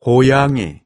고양이.